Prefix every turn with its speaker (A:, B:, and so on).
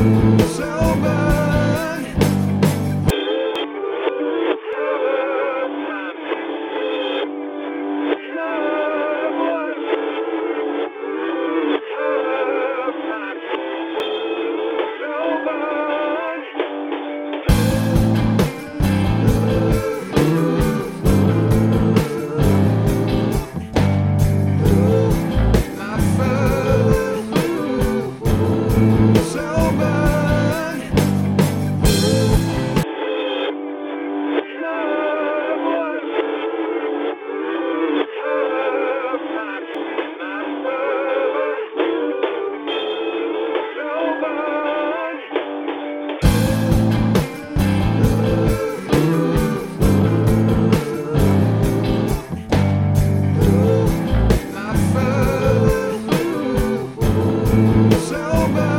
A: Silver. so much.